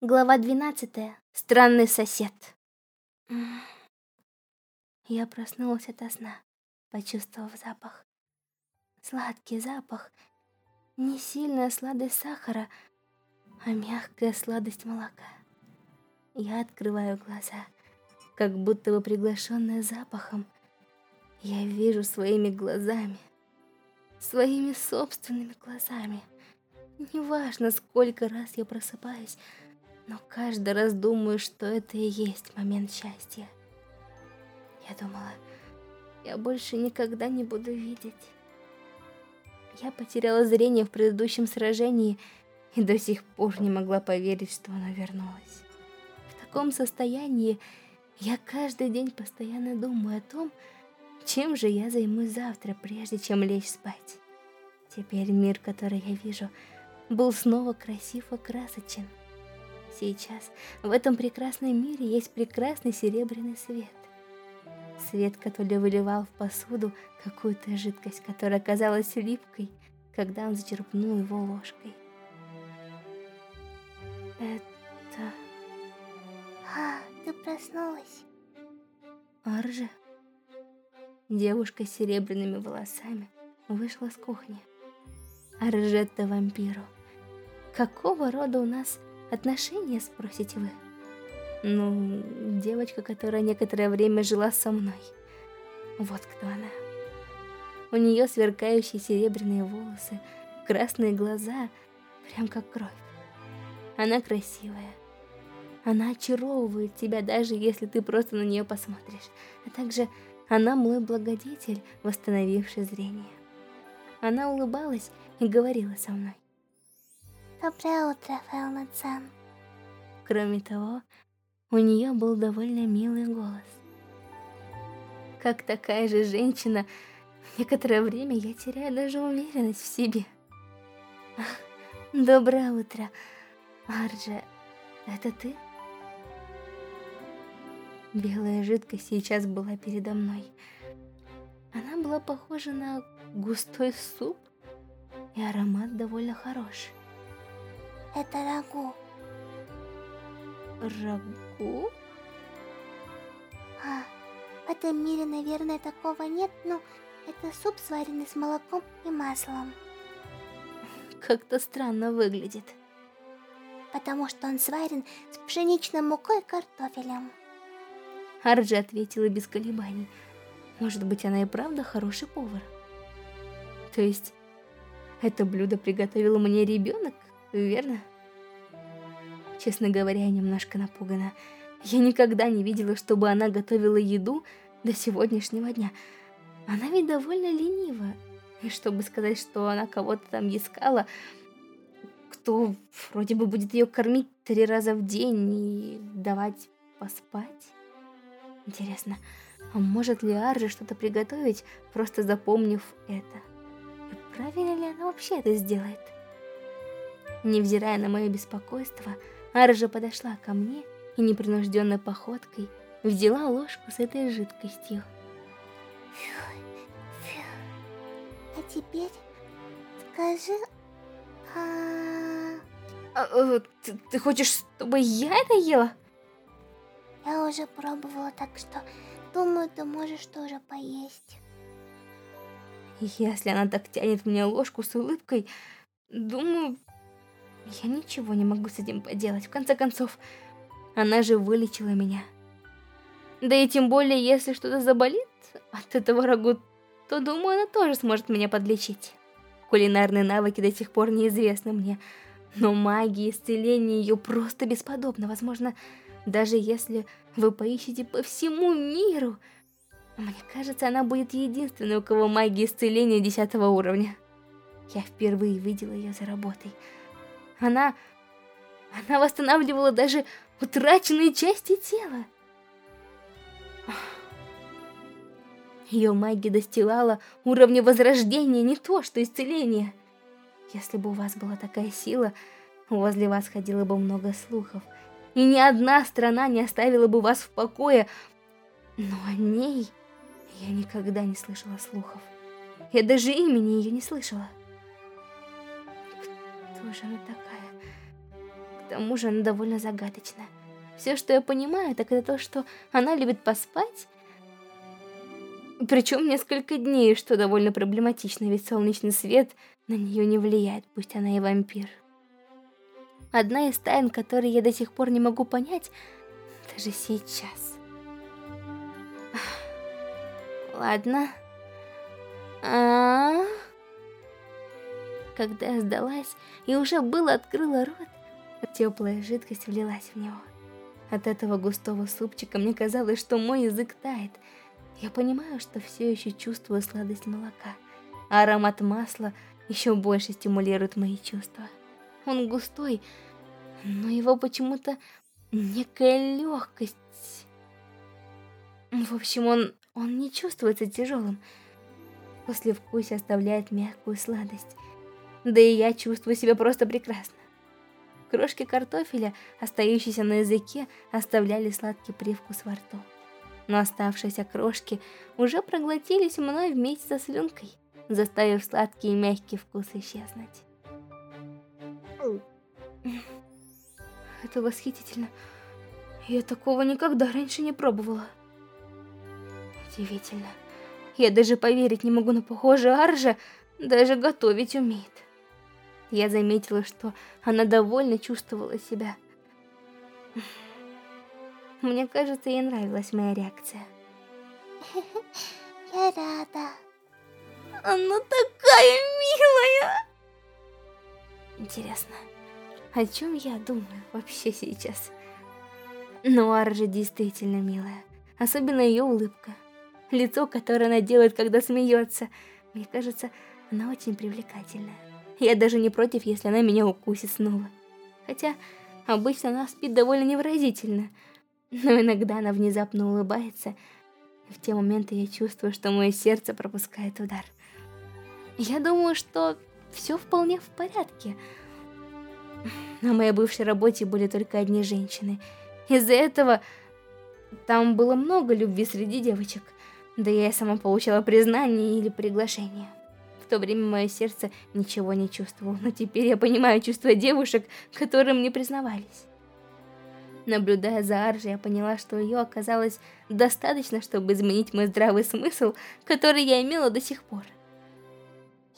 Глава 12. Странный сосед. Я проснулась ото сна, почувствовав запах. Сладкий запах. Не сильная сладость сахара, а мягкая сладость молока. Я открываю глаза, как будто бы приглашенная запахом. Я вижу своими глазами, своими собственными глазами. Неважно, сколько раз я просыпаюсь, но каждый раз думаю, что это и есть момент счастья. Я думала, я больше никогда не буду видеть. Я потеряла зрение в предыдущем сражении и до сих пор не могла поверить, что оно вернулось. В таком состоянии я каждый день постоянно думаю о том, чем же я займусь завтра, прежде чем лечь спать. Теперь мир, который я вижу, был снова красив и красочен. Сейчас в этом прекрасном мире есть прекрасный серебряный свет. Свет, который выливал в посуду какую-то жидкость, которая оказалась липкой, когда он зачерпнул его ложкой. Это... А, ты проснулась. Аржа? Девушка с серебряными волосами вышла с кухни. Аржетта вампиру. Какого рода у нас Отношения, спросите вы? Ну, девочка, которая некоторое время жила со мной. Вот кто она. У нее сверкающие серебряные волосы, красные глаза, прям как кровь. Она красивая. Она очаровывает тебя, даже если ты просто на нее посмотришь. А также она мой благодетель, восстановивший зрение. Она улыбалась и говорила со мной. Доброе утро, Фэлна-цан. Кроме того, у нее был довольно милый голос. Как такая же женщина, некоторое время я теряю даже уверенность в себе. Доброе утро, Арджа. Это ты? Белая жидкость сейчас была передо мной. Она была похожа на густой суп, и аромат довольно хороший. Это рагу. Рагу? А, в этом мире, наверное, такого нет, но это суп, сваренный с молоком и маслом. Как-то странно выглядит. Потому что он сварен с пшеничной мукой и картофелем. Арджи ответила без колебаний. Может быть, она и правда хороший повар. То есть, это блюдо приготовил мне ребенок? Верно? Честно говоря, я немножко напугана. Я никогда не видела, чтобы она готовила еду до сегодняшнего дня. Она ведь довольно ленива. И чтобы сказать, что она кого-то там искала, кто вроде бы будет ее кормить три раза в день и давать поспать? Интересно, а может ли Аржи что-то приготовить, просто запомнив это? И правильно ли она вообще это сделает? Невзирая на мое беспокойство, Аржа подошла ко мне и непринужденной походкой взяла ложку с этой жидкостью. А теперь скажи... А... А, а, ты, ты хочешь, чтобы я это ела? Я уже пробовала, так что думаю, ты можешь тоже поесть. Если она так тянет мне ложку с улыбкой, думаю, я ничего не могу с этим поделать. В конце концов, она же вылечила меня. Да и тем более, если что-то заболит от этого рагу, то, думаю, она тоже сможет меня подлечить. Кулинарные навыки до сих пор неизвестны мне, но магия исцеления ее просто бесподобна. Возможно, даже если вы поищете по всему миру, мне кажется, она будет единственной, у кого магия исцеления 10 уровня. Я впервые видела ее за работой. Она... Она восстанавливала даже утраченные части тела. Ее магия достигала уровня возрождения, не то что исцеления. Если бы у вас была такая сила, возле вас ходило бы много слухов, и ни одна страна не оставила бы вас в покое. Но о ней я никогда не слышала слухов. Я даже имени ее не слышала. Кто же она такая? К тому же она довольно загадочна. Все, что я понимаю, так это то, что она любит поспать, причем несколько дней, что довольно проблематично, ведь солнечный свет на нее не влияет, пусть она и вампир. Одна из тайн, которые я до сих пор не могу понять, даже сейчас. Ладно. А, -а, а Когда я сдалась и уже было открыла рот, теплая жидкость влилась в него. От этого густого супчика мне казалось, что мой язык тает. Я понимаю, что все еще чувствую сладость молока, а аромат масла еще больше стимулирует мои чувства. Он густой, но его почему-то некая легкость. В общем, он, он не чувствуется тяжелым. После вкуса оставляет мягкую сладость. Да и я чувствую себя просто прекрасно. Крошки картофеля, остающиеся на языке, оставляли сладкий привкус во рту. Но оставшиеся крошки уже проглотились мной вместе со слюнкой, заставив сладкий и мягкий вкус исчезнуть. Это восхитительно. Я такого никогда раньше не пробовала. Удивительно. Я даже поверить не могу, но похоже, Аржа даже готовить умеет. Я заметила, что она довольно чувствовала себя. Мне кажется, ей нравилась моя реакция. Я рада. Она такая милая. Интересно, о чем я думаю вообще сейчас? Нуар же действительно милая. Особенно ее улыбка. Лицо, которое она делает, когда смеется. Мне кажется, она очень привлекательная. Я даже не против, если она меня укусит снова. Хотя обычно она спит довольно невыразительно. Но иногда она внезапно улыбается. И в те моменты я чувствую, что мое сердце пропускает удар. Я думаю, что все вполне в порядке. На моей бывшей работе были только одни женщины. Из-за этого там было много любви среди девочек. Да я и сама получала признание или приглашение. В то время мое сердце ничего не чувствовало, но теперь я понимаю чувства девушек, которым не признавались. Наблюдая за Аржей, я поняла, что ее оказалось достаточно, чтобы изменить мой здравый смысл, который я имела до сих пор.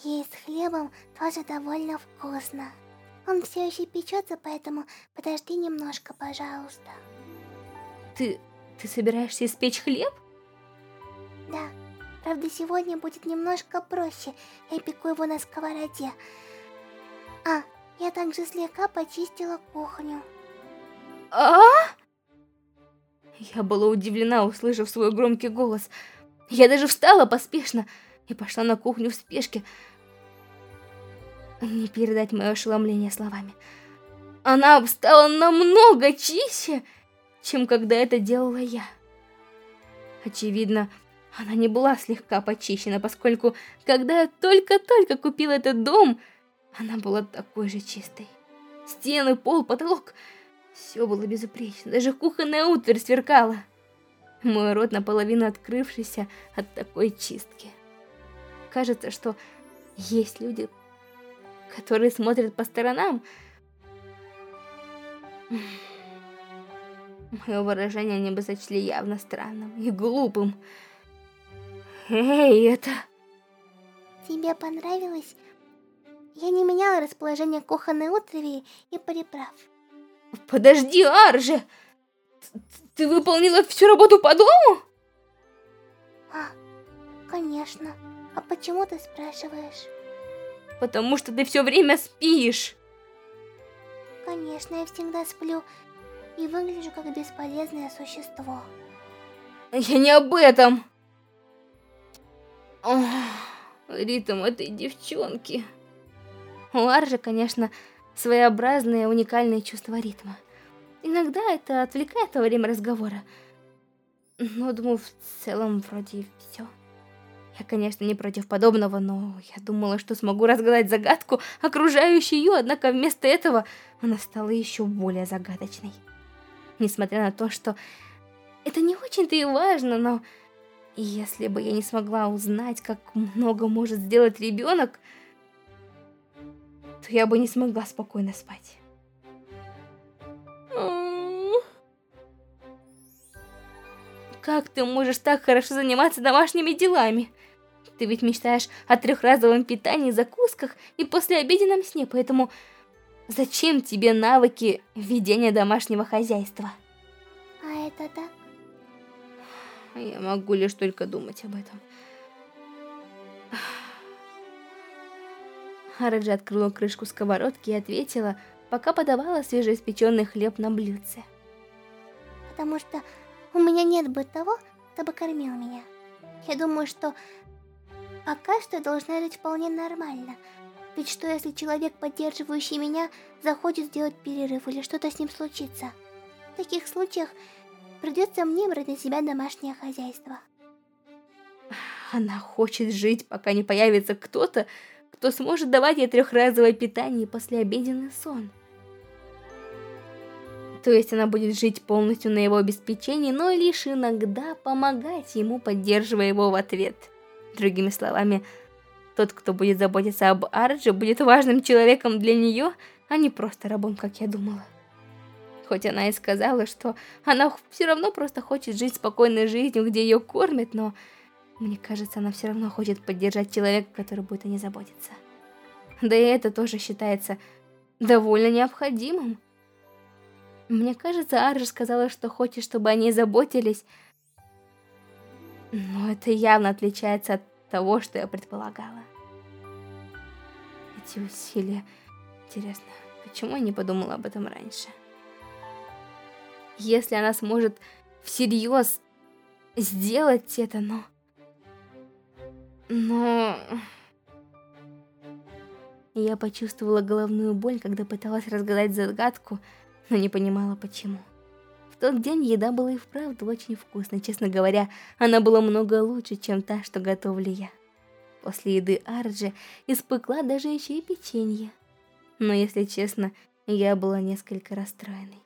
Есть с хлебом тоже довольно вкусно. Он все еще печется, поэтому подожди немножко, пожалуйста. Ты... ты собираешься испечь хлеб? Да. Правда, сегодня будет немножко проще. Я пеку его на сковороде. А, я также слегка почистила кухню. А? Я была удивлена, услышав свой громкий голос. Я даже встала поспешно и пошла на кухню в спешке. Не передать мое ошеломление словами. Она стала намного чище, чем когда это делала я. Очевидно, она не была слегка почищена, поскольку, когда я только-только купила этот дом, она была такой же чистой. Стены, пол, потолок — все было безупречно, даже кухонная утварь сверкала. Мой рот наполовину открывшийся от такой чистки. Кажется, что есть люди, которые смотрят по сторонам. Мое выражение они бы сочли явно странным и глупым. Эй, это... Тебе понравилось? Я не меняла расположение кухонной утвари и приправ. Подожди, Арже! Ты выполнила всю работу по дому? А, конечно. А почему ты спрашиваешь? Потому что ты все время спишь. Конечно, я всегда сплю и выгляжу как бесполезное существо. Я не об этом. Ох, ритм этой девчонки. У Аржи, конечно, своеобразное уникальное чувство ритма. Иногда это отвлекает во время разговора. Но, думаю, в целом вроде все. Я, конечно, не против подобного, но я думала, что смогу разгадать загадку, окружающую ее, однако вместо этого она стала еще более загадочной. Несмотря на то, что это не очень-то и важно, но и если бы я не смогла узнать, как много может сделать ребенок, то я бы не смогла спокойно спать. Как ты можешь так хорошо заниматься домашними делами? Ты ведь мечтаешь о трехразовом питании, закусках и послеобеденном сне, поэтому зачем тебе навыки ведения домашнего хозяйства? А это так я могу лишь только думать об этом. Хараджи открыла крышку сковородки и ответила, пока подавала свежеиспеченный хлеб на блюдце. Потому что у меня нет бы того, кто бы кормил меня. Я думаю, что Пока что должна жить вполне нормально. Ведь что если человек, поддерживающий меня, захочет сделать перерыв или что-то с ним случится? В таких случаях придется мне брать на себя домашнее хозяйство. Она хочет жить, пока не появится кто-то, кто сможет давать ей трехразовое питание и послеобеденный сон. То есть она будет жить полностью на его обеспечении, но лишь иногда помогать ему, поддерживая его в ответ. Другими словами, тот, кто будет заботиться об Ардже, будет важным человеком для нее, а не просто рабом, как я думала. Хоть она и сказала, что она все равно просто хочет жить спокойной жизнью, где ее кормят, но мне кажется, она все равно хочет поддержать человека, который будет о ней заботиться. Да и это тоже считается довольно необходимым. Мне кажется, Арджи сказала, что хочет, чтобы о ней заботились, но это явно отличается от того, что я предполагала. Эти усилия... Интересно, почему я не подумала об этом раньше? Если она сможет всерьез сделать это, но... Но... Я почувствовала головную боль, когда пыталась разгадать загадку, но не понимала почему тот день еда была и вправду очень вкусной. Честно говоря, она была много лучше, чем та, что готовлю я. После еды Арджи испекла даже еще и печенье. Но если честно, я была несколько расстроенной.